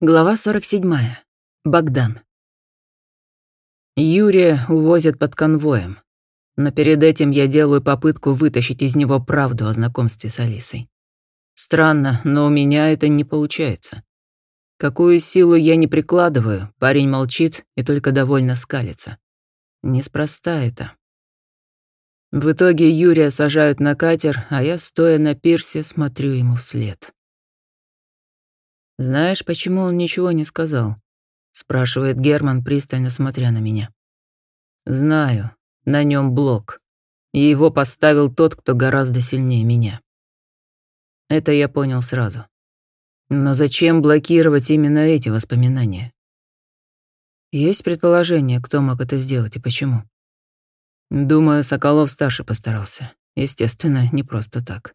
Глава 47. Богдан. Юрия увозят под конвоем. Но перед этим я делаю попытку вытащить из него правду о знакомстве с Алисой. Странно, но у меня это не получается. Какую силу я не прикладываю, парень молчит и только довольно скалится. Неспроста это. В итоге Юрия сажают на катер, а я, стоя на пирсе, смотрю ему вслед. «Знаешь, почему он ничего не сказал?» — спрашивает Герман, пристально смотря на меня. «Знаю, на нем блок, и его поставил тот, кто гораздо сильнее меня. Это я понял сразу. Но зачем блокировать именно эти воспоминания? Есть предположение, кто мог это сделать и почему? Думаю, Соколов-старший постарался. Естественно, не просто так.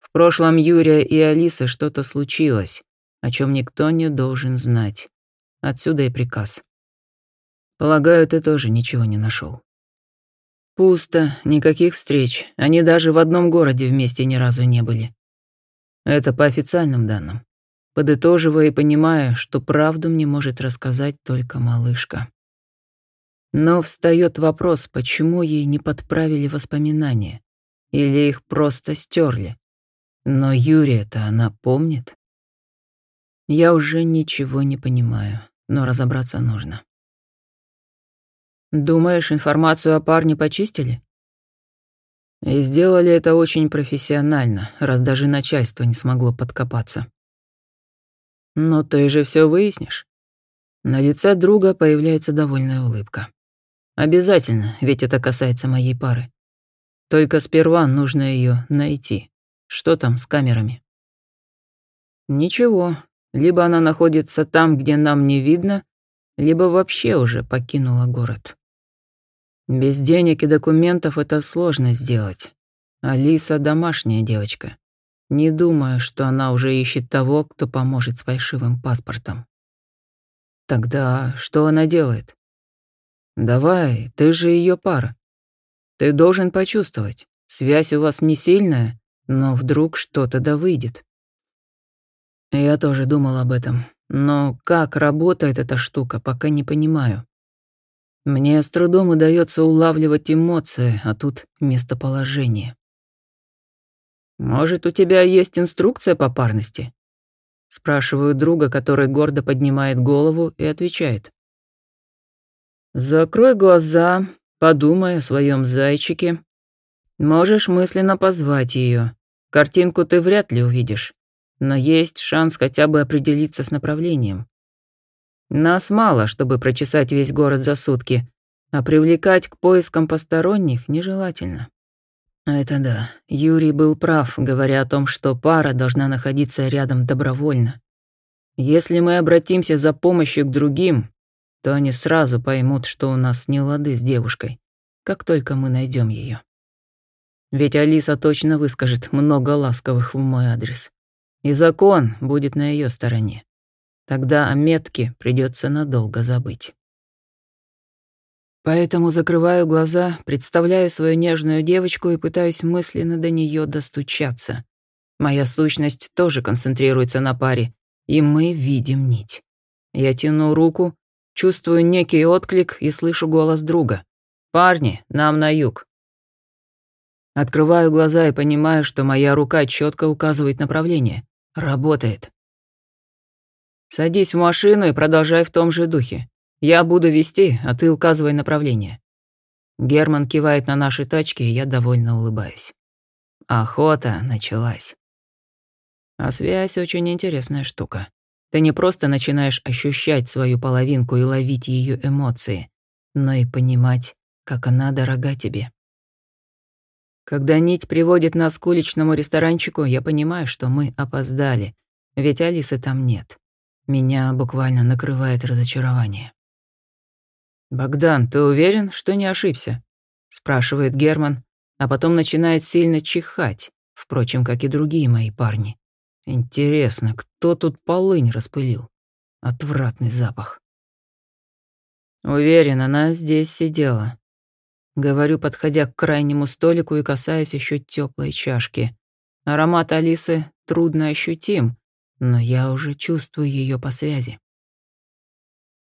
В прошлом Юрия и Алисы что-то случилось, о чем никто не должен знать. Отсюда и приказ. Полагаю, ты тоже ничего не нашел. Пусто, никаких встреч. Они даже в одном городе вместе ни разу не были. Это по официальным данным. Подытоживая и понимая, что правду мне может рассказать только малышка. Но встает вопрос, почему ей не подправили воспоминания? Или их просто стерли? Но Юрия-то она помнит. Я уже ничего не понимаю, но разобраться нужно. Думаешь, информацию о парне почистили? И сделали это очень профессионально, раз даже начальство не смогло подкопаться. Но ты же все выяснишь. На лице друга появляется довольная улыбка. Обязательно, ведь это касается моей пары. Только сперва нужно ее найти. Что там с камерами? Ничего, либо она находится там, где нам не видно, либо вообще уже покинула город. Без денег и документов это сложно сделать. Алиса домашняя девочка. Не думаю, что она уже ищет того, кто поможет с фальшивым паспортом. Тогда что она делает? Давай, ты же ее пара. Ты должен почувствовать. Связь у вас не сильная, но вдруг что-то да выйдет. Я тоже думал об этом. Но как работает эта штука, пока не понимаю. Мне с трудом удается улавливать эмоции, а тут местоположение. «Может, у тебя есть инструкция по парности?» Спрашиваю друга, который гордо поднимает голову и отвечает. «Закрой глаза, подумай о своем зайчике. Можешь мысленно позвать ее. Картинку ты вряд ли увидишь но есть шанс хотя бы определиться с направлением. Нас мало, чтобы прочесать весь город за сутки, а привлекать к поискам посторонних нежелательно. Это да, Юрий был прав, говоря о том, что пара должна находиться рядом добровольно. Если мы обратимся за помощью к другим, то они сразу поймут, что у нас не лады с девушкой, как только мы найдем ее. Ведь Алиса точно выскажет много ласковых в мой адрес. И закон будет на ее стороне. Тогда о метке придется надолго забыть. Поэтому закрываю глаза, представляю свою нежную девочку и пытаюсь мысленно до нее достучаться. Моя сущность тоже концентрируется на паре, и мы видим нить. Я тяну руку, чувствую некий отклик и слышу голос друга. «Парни, нам на юг». Открываю глаза и понимаю, что моя рука четко указывает направление. Работает. Садись в машину и продолжай в том же духе. Я буду вести, а ты указывай направление. Герман кивает на наши тачки, и я довольно улыбаюсь. Охота началась. А связь очень интересная штука. Ты не просто начинаешь ощущать свою половинку и ловить ее эмоции, но и понимать, как она дорога тебе. Когда нить приводит нас к уличному ресторанчику, я понимаю, что мы опоздали, ведь Алисы там нет. Меня буквально накрывает разочарование. «Богдан, ты уверен, что не ошибся?» — спрашивает Герман, а потом начинает сильно чихать, впрочем, как и другие мои парни. Интересно, кто тут полынь распылил? Отвратный запах. Уверен, она здесь сидела. Говорю, подходя к крайнему столику и касаясь еще теплой чашки. Аромат Алисы трудно ощутим, но я уже чувствую ее по связи.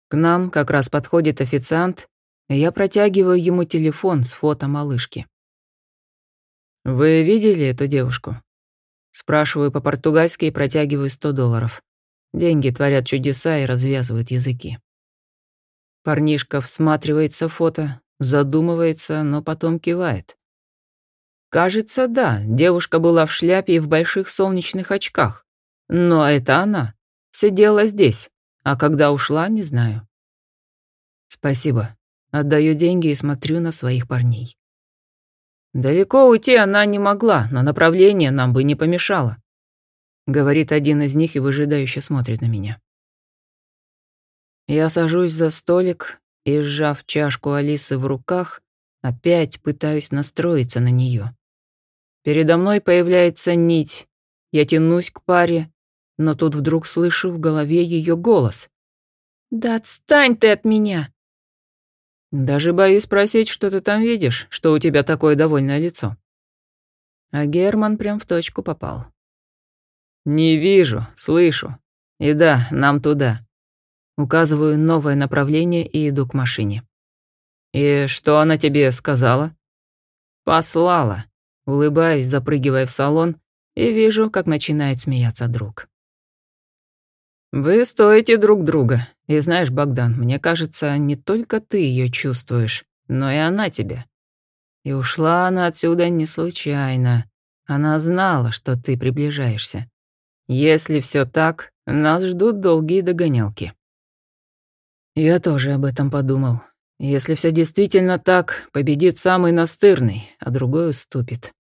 К нам как раз подходит официант, и я протягиваю ему телефон с фото малышки. «Вы видели эту девушку?» Спрашиваю по-португальски и протягиваю 100 долларов. Деньги творят чудеса и развязывают языки. Парнишка всматривается в фото, задумывается, но потом кивает. Кажется, да, девушка была в шляпе и в больших солнечных очках. Но это она. Сидела здесь. А когда ушла, не знаю. Спасибо. Отдаю деньги и смотрю на своих парней. Далеко уйти она не могла, но направление нам бы не помешало. Говорит один из них и выжидающе смотрит на меня. Я сажусь за столик и, сжав чашку Алисы в руках, опять пытаюсь настроиться на нее. Передо мной появляется нить. Я тянусь к паре, но тут вдруг слышу в голове ее голос. «Да отстань ты от меня!» Даже боюсь спросить, что ты там видишь, что у тебя такое довольное лицо. А Герман прям в точку попал. «Не вижу, слышу. И да, нам туда. Указываю новое направление и иду к машине. «И что она тебе сказала?» «Послала». Улыбаюсь, запрыгивая в салон, и вижу, как начинает смеяться друг. «Вы стоите друг друга. И знаешь, Богдан, мне кажется, не только ты ее чувствуешь, но и она тебя. И ушла она отсюда не случайно. Она знала, что ты приближаешься. Если все так, нас ждут долгие догонялки». Я тоже об этом подумал. Если все действительно так, победит самый настырный, а другой уступит.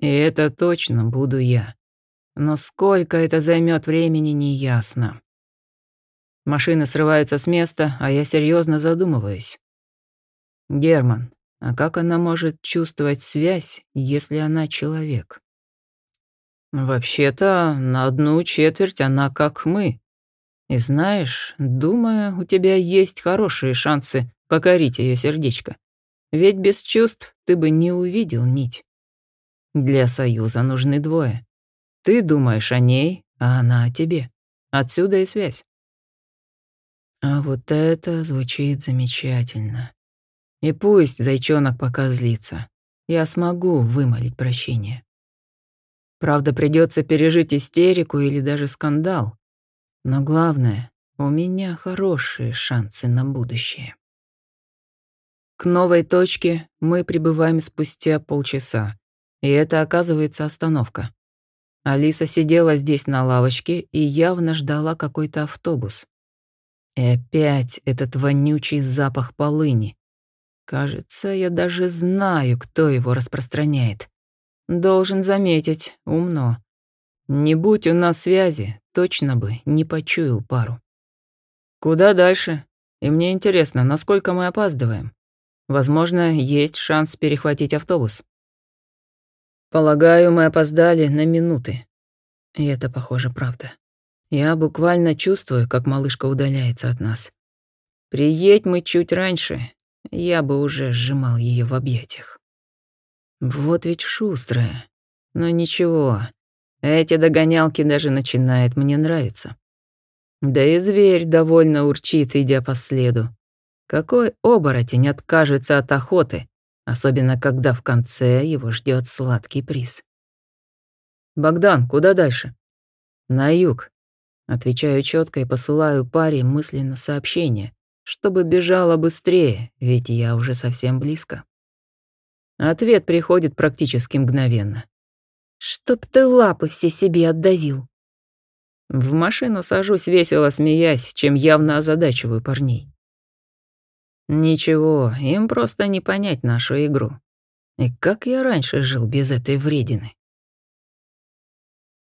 И это точно буду я. Но сколько это займет времени, неясно. Машина срывается с места, а я серьезно задумываюсь. Герман, а как она может чувствовать связь, если она человек? Вообще-то, на одну четверть она как мы, и знаешь, думаю, у тебя есть хорошие шансы покорить ее сердечко. Ведь без чувств ты бы не увидел нить. Для союза нужны двое. Ты думаешь о ней, а она о тебе. Отсюда и связь. А вот это звучит замечательно. И пусть зайчонок пока злится. Я смогу вымолить прощение. Правда, придется пережить истерику или даже скандал. Но главное, у меня хорошие шансы на будущее. К новой точке мы прибываем спустя полчаса, и это оказывается остановка. Алиса сидела здесь на лавочке и явно ждала какой-то автобус. И опять этот вонючий запах полыни. Кажется, я даже знаю, кто его распространяет. Должен заметить, умно. Не будь у нас связи, точно бы не почуял пару. Куда дальше? И мне интересно, насколько мы опаздываем. Возможно, есть шанс перехватить автобус. Полагаю, мы опоздали на минуты. И это, похоже, правда. Я буквально чувствую, как малышка удаляется от нас. Приедь мы чуть раньше, я бы уже сжимал ее в объятиях. Вот ведь шустрая. Но ничего, эти догонялки даже начинают мне нравиться. Да и зверь довольно урчит, идя по следу. Какой оборотень откажется от охоты, особенно когда в конце его ждет сладкий приз. «Богдан, куда дальше?» «На юг». Отвечаю четко и посылаю паре мысленно сообщение, чтобы бежала быстрее, ведь я уже совсем близко. Ответ приходит практически мгновенно. Чтоб ты лапы все себе отдавил. В машину сажусь весело смеясь, чем явно озадачиваю парней. Ничего, им просто не понять нашу игру. И как я раньше жил без этой вредины?